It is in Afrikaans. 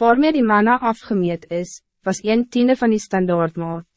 Waarmee die manna afgemeet is, was een tiende van die standaardmaat.